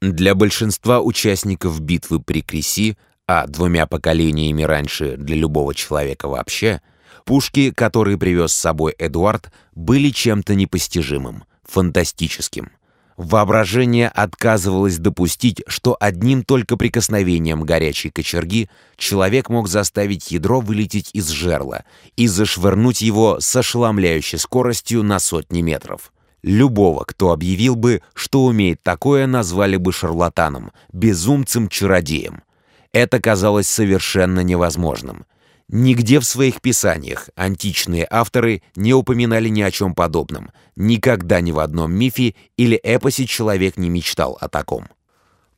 Для большинства участников битвы при Креси, а двумя поколениями раньше для любого человека вообще, пушки, которые привез с собой Эдуард, были чем-то непостижимым, фантастическим. Воображение отказывалось допустить, что одним только прикосновением горячей кочерги человек мог заставить ядро вылететь из жерла и зашвырнуть его с ошеломляющей скоростью на сотни метров. Любого, кто объявил бы, что умеет такое, назвали бы шарлатаном, безумцем-чародеем. Это казалось совершенно невозможным. Нигде в своих писаниях античные авторы не упоминали ни о чем подобном. Никогда ни в одном мифе или эпосе человек не мечтал о таком.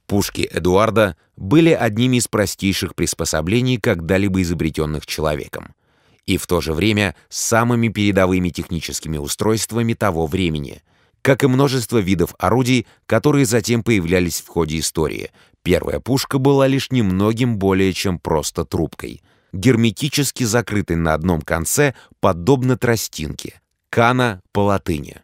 Пушки Эдуарда были одними из простейших приспособлений, когда-либо изобретенных человеком. И в то же время самыми передовыми техническими устройствами того времени, как и множество видов орудий, которые затем появлялись в ходе истории. Первая пушка была лишь немногим более чем просто трубкой — герметически закрытой на одном конце, подобно тростинке. Кана по латыни.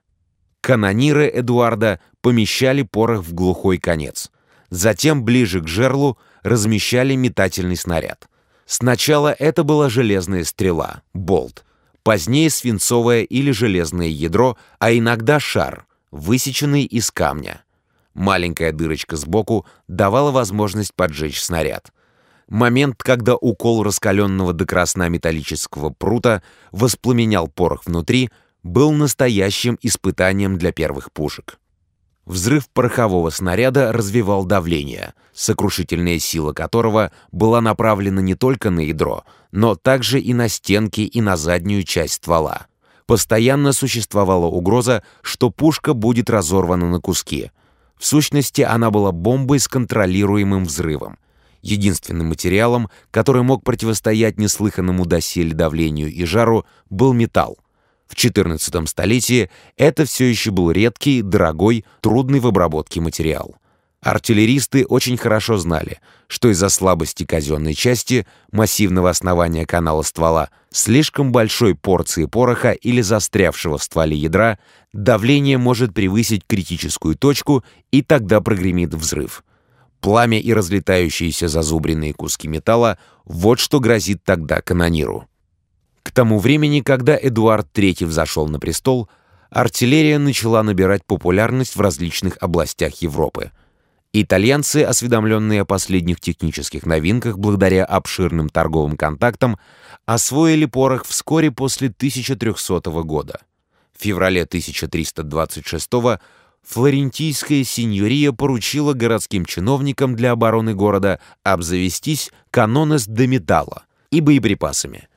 Канониры Эдуарда помещали порох в глухой конец. Затем, ближе к жерлу, размещали метательный снаряд. Сначала это была железная стрела, болт. Позднее свинцовое или железное ядро, а иногда шар, высеченный из камня. Маленькая дырочка сбоку давала возможность поджечь снаряд. Момент, когда укол раскаленного до красна металлического прута воспламенял порох внутри, был настоящим испытанием для первых пушек. Взрыв порохового снаряда развивал давление, сокрушительная сила которого была направлена не только на ядро, но также и на стенки и на заднюю часть ствола. Постоянно существовала угроза, что пушка будет разорвана на куски. В сущности, она была бомбой с контролируемым взрывом, Единственным материалом, который мог противостоять неслыханному доселе давлению и жару, был металл. В XIV столетии это все еще был редкий, дорогой, трудный в обработке материал. Артиллеристы очень хорошо знали, что из-за слабости казенной части, массивного основания канала ствола, слишком большой порции пороха или застрявшего в стволе ядра, давление может превысить критическую точку, и тогда прогремит взрыв. Пламя и разлетающиеся зазубренные куски металла — вот что грозит тогда канониру. Тому времени, когда Эдуард III взошел на престол, артиллерия начала набирать популярность в различных областях Европы. Итальянцы, осведомленные о последних технических новинках благодаря обширным торговым контактам, освоили порох вскоре после 1300 года. В феврале 1326 года флорентийская сеньория поручила городским чиновникам для обороны города обзавестись канонес де металла и боеприпасами.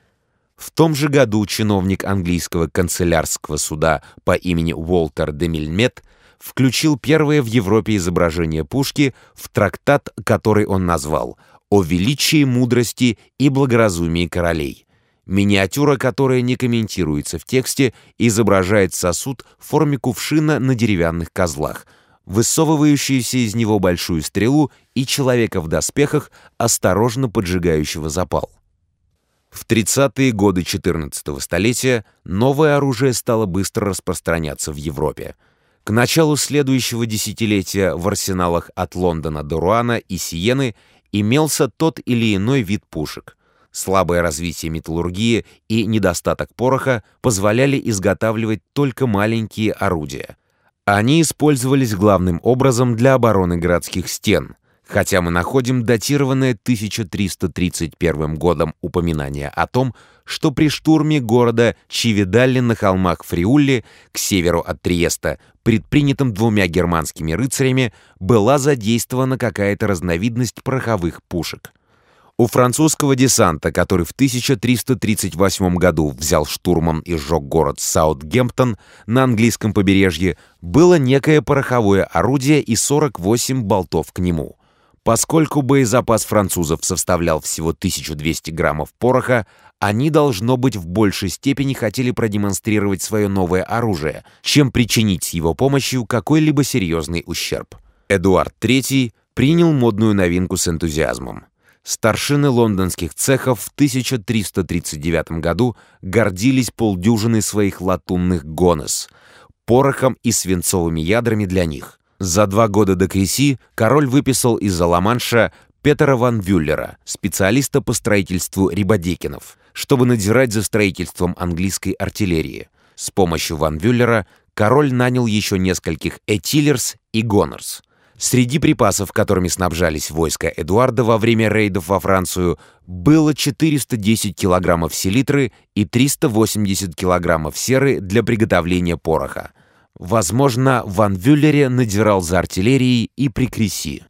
В том же году чиновник английского канцелярского суда по имени Уолтер де Мильмет включил первое в Европе изображение пушки в трактат, который он назвал «О величии мудрости и благоразумии королей», Миниатюра, которая не комментируется в тексте, изображает сосуд в форме кувшина на деревянных козлах, высовывающуюся из него большую стрелу и человека в доспехах, осторожно поджигающего запал. В 30-е годы 14-го столетия новое оружие стало быстро распространяться в Европе. К началу следующего десятилетия в арсеналах от Лондона до Руана и Сиены имелся тот или иной вид пушек — Слабое развитие металлургии и недостаток пороха позволяли изготавливать только маленькие орудия. Они использовались главным образом для обороны городских стен, хотя мы находим датированное 1331 годом упоминание о том, что при штурме города Чивидалли на холмах Фриулли к северу от Триеста, предпринятым двумя германскими рыцарями, была задействована какая-то разновидность пороховых пушек. У французского десанта, который в 1338 году взял штурмом и сжег город Саутгемптон на английском побережье, было некое пороховое орудие и 48 болтов к нему. Поскольку боезапас французов составлял всего 1200 граммов пороха, они, должно быть, в большей степени хотели продемонстрировать свое новое оружие, чем причинить с его помощью какой-либо серьезный ущерб. Эдуард III принял модную новинку с энтузиазмом. Старшины лондонских цехов в 1339 году гордились полдюжины своих латунных гонос, порохом и свинцовыми ядрами для них. За два года до Креси король выписал из-за Ла-Манша Петера ван Вюллера, специалиста по строительству рибадекинов, чтобы надзирать за строительством английской артиллерии. С помощью ван Вюллера король нанял еще нескольких этилерс и гонорс. Среди припасов, которыми снабжались войска Эдуарда во время рейдов во Францию, было 410 килограммов селитры и 380 килограммов серы для приготовления пороха. Возможно, Ван Вюллере надзирал за артиллерией и при Креси.